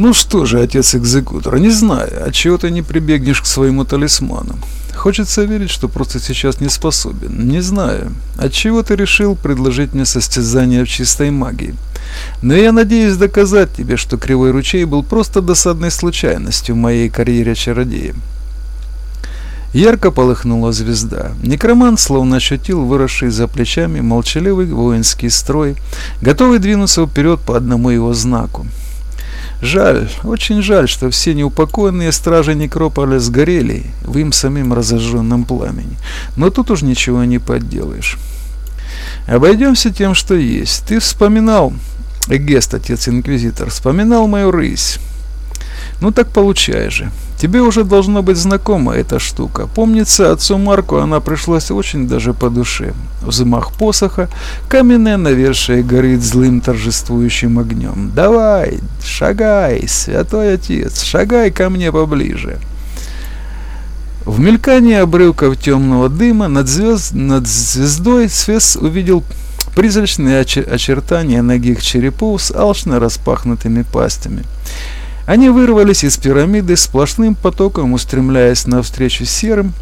Ну что же, отец-экзекутор, не знаю, от чего ты не прибегнешь к своему талисману. Хочется верить, что просто сейчас не способен. Не знаю, от чего ты решил предложить мне состязание в чистой магии. Но я надеюсь доказать тебе, что Кривой Ручей был просто досадной случайностью в моей карьере чародея. Ярко полыхнула звезда. Некромант словно ощутил выросший за плечами молчаливый воинский строй, готовый двинуться вперед по одному его знаку. Жаль, очень жаль, что все неупокоенные стражи Некрополя сгорели в им самим разожженном пламени. Но тут уж ничего не подделаешь. Обойдемся тем, что есть. Ты вспоминал, Эгест, отец-инквизитор, вспоминал мою рысь. Ну так получай же. Тебе уже должно быть знакома эта штука. Помнится, отцу Марку она пришлась очень даже по душе. Взмах посоха, каменная навершие горит злым торжествующим огнем. Давай, шагай, святой отец, шагай ко мне поближе. В мелькании обрывков темного дыма над, звезд, над звездой Свес увидел призрачные очертания ногих черепов с алчно распахнутыми пастями. Они вырвались из пирамиды сплошным потоком, устремляясь навстречу серым,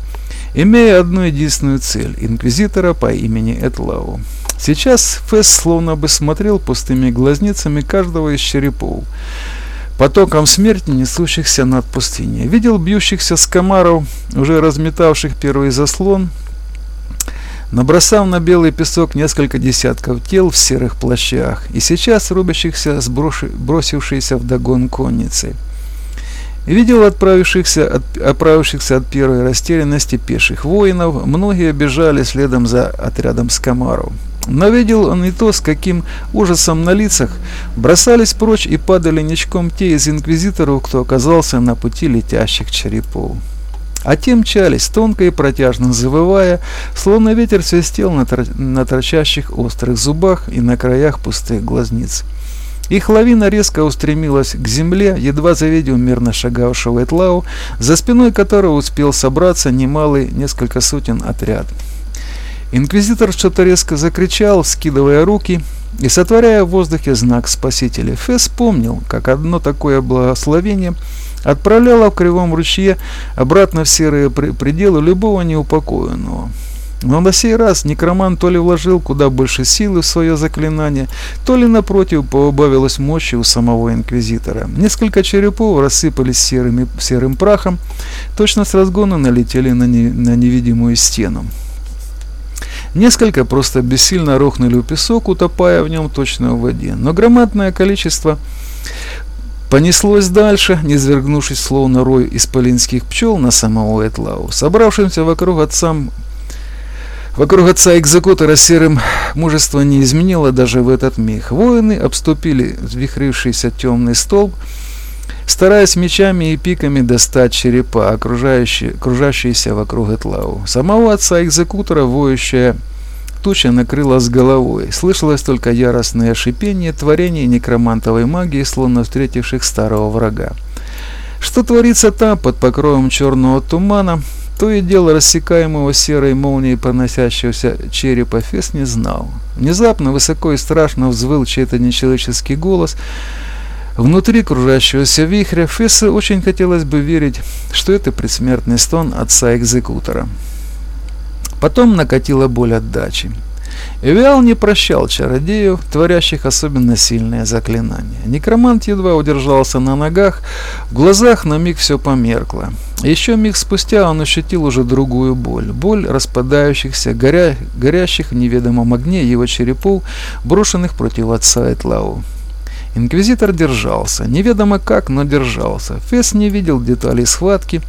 имея одну единственную цель – инквизитора по имени Этлау. Сейчас Фесс словно бы смотрел пустыми глазницами каждого из черепов, потоком смерти, несущихся над пустыней. Видел бьющихся скомаров, уже разметавших первый заслон, набросав на белый песок несколько десятков тел в серых плащах и сейчас рубящихся с бросившейся догон конницы. Видел отправившихся от, отправившихся от первой растерянности пеших воинов, многие бежали следом за отрядом скомаров. Но видел он и то, с каким ужасом на лицах бросались прочь и падали ничком те из инквизиторов, кто оказался на пути летящих черепов. А те мчались, тонко и протяжно завывая, словно ветер свистел на, тор на торчащих острых зубах и на краях пустых глазниц. Их лавина резко устремилась к земле, едва завидев мирно шагавшего Этлау, за спиной которого успел собраться немалый несколько сотен отряд. Инквизитор что-то резко закричал, скидывая руки и сотворяя в воздухе знак Спасителя. Фесс помнил, как одно такое благословение – отправляла в Кривом ручье обратно в серые пределы любого неупокоенного. Но на сей раз некроман то ли вложил куда больше силы в свое заклинание, то ли напротив поубавилось мощи у самого инквизитора. Несколько черепов рассыпались серыми, серым прахом, точно с разгона налетели на, не, на невидимую стену. Несколько просто бессильно рухнули в песок, утопая в нем точно в воде. Но громадное количество Понеслось дальше, не свергнувшись словно рой исполинских пчел на самого Этлау. Собравшимся вокруг отцам Вокруг отца экзекутора серым мужество не изменило даже в этот миг. Воины обступили взвихрившийся темный столб, стараясь мечами и пиками достать черепа, окружающие, кружащиеся вокруг Этлау. Самого отца экзекутора, воющая туча накрыла с головой. Слышалось только яростное шипение творений некромантовой магии, словно встретивших старого врага. Что творится там, под покровом черного тумана, то и дело рассекаемого серой молнией проносящегося черепа Фес не знал. Внезапно высоко и страшно взвыл чей-то нечеловеческий голос. Внутри кружащегося вихря Фессу очень хотелось бы верить, что это предсмертный стон отца-экзекутора. Потом накатила боль отдачи. Эвиал не прощал чародеев, творящих особенно сильные заклинания. Некромант едва удержался на ногах, в глазах на миг все померкло. Еще миг спустя он ощутил уже другую боль. Боль распадающихся, горя... горящих в неведомом огне его черепов, брошенных против отца Этлау. Инквизитор держался, неведомо как, но держался. Фесс не видел деталей схватки,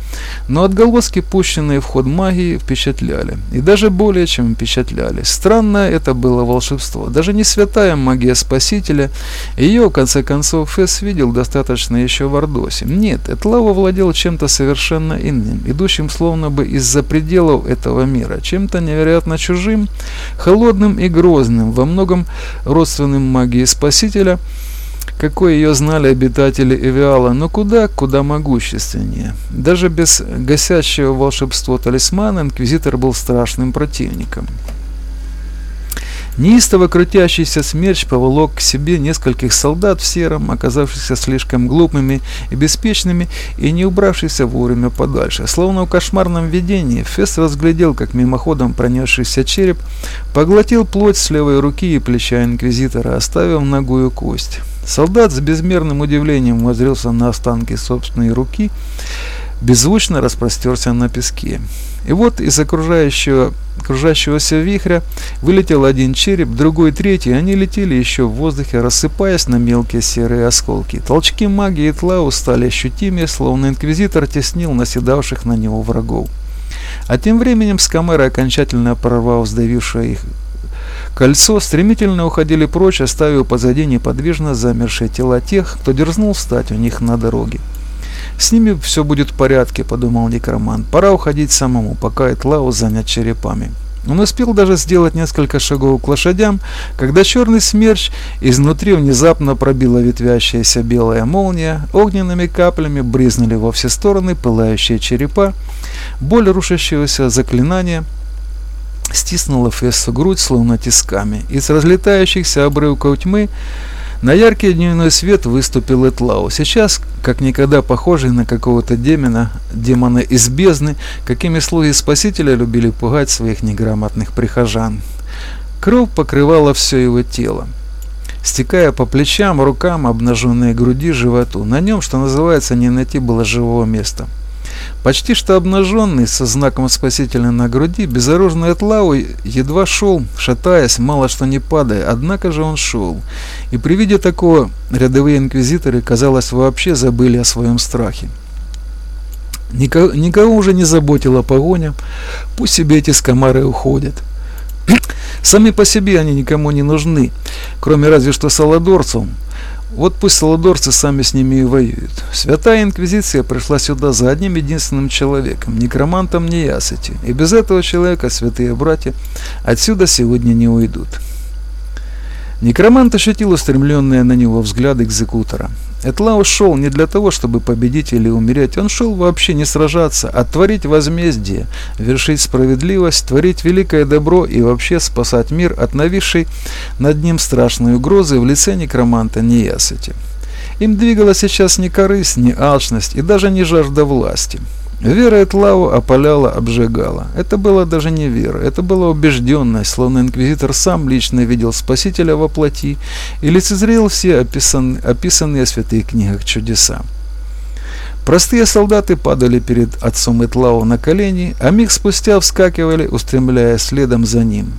но отголоски, пущенные в ход магии, впечатляли. И даже более чем впечатляли. Странное это было волшебство. Даже не святая магия Спасителя, ее, в конце концов, Фесс видел достаточно еще в Ордосе. Нет, Этлава владел чем-то совершенно иным, идущим словно бы из-за пределов этого мира, чем-то невероятно чужим, холодным и грозным, во многом родственным магии Спасителя – какой ее знали обитатели Эвиала, но куда, куда могущественнее. Даже без гасящего волшебство талисмана инквизитор был страшным противником. Неистово крутящийся смерч поволок к себе нескольких солдат в сером, оказавшихся слишком глупыми и беспечными, и не убравшихся вовремя подальше. Словно в кошмарном видении, Фесс разглядел, как мимоходом пронесшийся череп поглотил плоть с левой руки и плеча инквизитора, оставив ногую кость. Солдат с безмерным удивлением возрился на останки собственной руки, беззвучно распростерся на песке. И вот из окружающего, окружающегося вихря вылетел один череп, другой третий, они летели еще в воздухе, рассыпаясь на мелкие серые осколки. Толчки магии Тлау стали ощутимее, словно инквизитор теснил наседавших на него врагов. А тем временем скамеры, окончательно прорвав сдавившее их кольцо, стремительно уходили прочь, оставив позади неподвижно замершие тела тех, кто дерзнул встать у них на дороге. «С ними все будет в порядке», — подумал некромант. «Пора уходить самому, пока Этлау занят черепами». Он успел даже сделать несколько шагов к лошадям, когда черный смерч изнутри внезапно пробила ветвящаяся белая молния, огненными каплями брызнули во все стороны пылающие черепа, боль рушащегося заклинания стиснула Фессу грудь словно тисками. Из разлетающихся обрывков тьмы на яркий дневной свет выступил Этлау, сейчас как никогда похожий на какого-то демона, демона из бездны, какими слуги Спасителя любили пугать своих неграмотных прихожан. Кровь покрывала все его тело, стекая по плечам, рукам, обнаженной груди, животу. На нем, что называется, не найти было живого места. Почти что обнаженный, со знаком спасителя на груди, безоружный от лавы, едва шел, шатаясь, мало что не падая, однако же он шел. И при виде такого рядовые инквизиторы, казалось, вообще забыли о своем страхе. Никого, никого уже не заботила погоня, пусть себе эти скомары уходят. Сами по себе они никому не нужны, кроме разве что саладорцев, вот пусть саладорцы сами с ними и воюют. Святая Инквизиция пришла сюда за одним единственным человеком, некромантом Неясыти, и без этого человека святые братья отсюда сегодня не уйдут. Некромант ощутил устремленные на него взгляды экзекутора. Этлау шел не для того, чтобы победить или умереть, он шел вообще не сражаться, а творить возмездие, вершить справедливость, творить великое добро и вообще спасать мир от нависшей над ним страшной угрозы в лице некроманта Неясыти. Им двигала сейчас не корысть, не алчность и даже не жажда власти. Вера Этлау опаляла, обжигала. Это было даже не вера, это была убежденность, словно инквизитор сам лично видел Спасителя во плоти и лицезрел все описан, описанные в святых книгах чудеса. Простые солдаты падали перед отцом Этлау на колени, а миг спустя вскакивали, устремляясь следом за ним.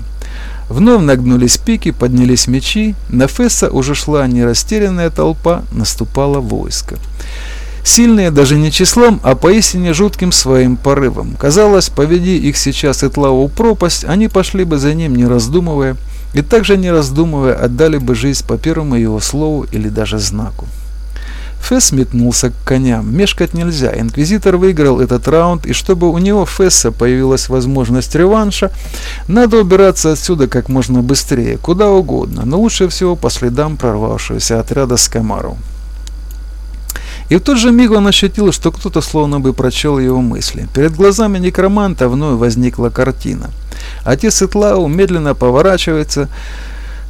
Вновь нагнулись пики, поднялись мечи, на Фесса уже шла нерастерянная толпа, наступало войско. Сильные даже не числом, а поистине жутким своим порывом. Казалось, поведи их сейчас Итлаву пропасть, они пошли бы за ним не раздумывая, и также не раздумывая отдали бы жизнь по первому его слову или даже знаку. Фесс метнулся к коням. Мешкать нельзя. Инквизитор выиграл этот раунд, и чтобы у него Фесса появилась возможность реванша, надо убираться отсюда как можно быстрее, куда угодно, но лучше всего по следам прорвавшегося отряда Скамару. И в тот же миг он ощутил, что кто-то словно бы прочел его мысли. Перед глазами некроманта вновь возникла картина. Отец Итлау медленно поворачивается,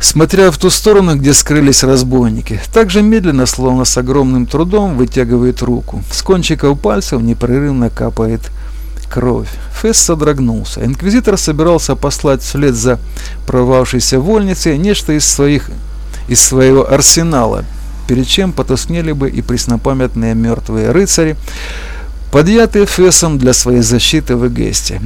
смотря в ту сторону, где скрылись разбойники. Так же медленно, словно с огромным трудом, вытягивает руку. С кончиков пальцев непрерывно капает кровь. Фесс содрогнулся. Инквизитор собирался послать вслед за прорвавшейся вольницей нечто из своих из своего арсенала, перед чем потускнели бы и преснопамятные мертвые рыцари, подъятые Фессом для своей защиты в Эгесте.